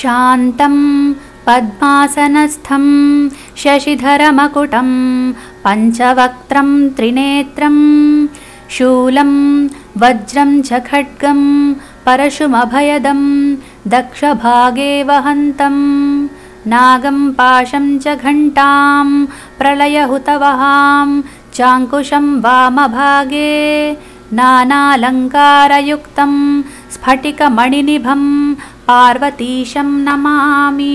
शान्तं पद्मासनस्थं शशिधरमकुटं पञ्चवक्त्रं त्रिनेत्रं शूलं वज्रं च खड्गं परशुमभयदं दक्षभागे वहन्तं नागं पाशं च घण्टां प्रलयहुतवहां चाङ्कुशं वामभागे नानालङ्कारयुक्तं स्फटिकमणिनिभं पार्वतीशं नमामि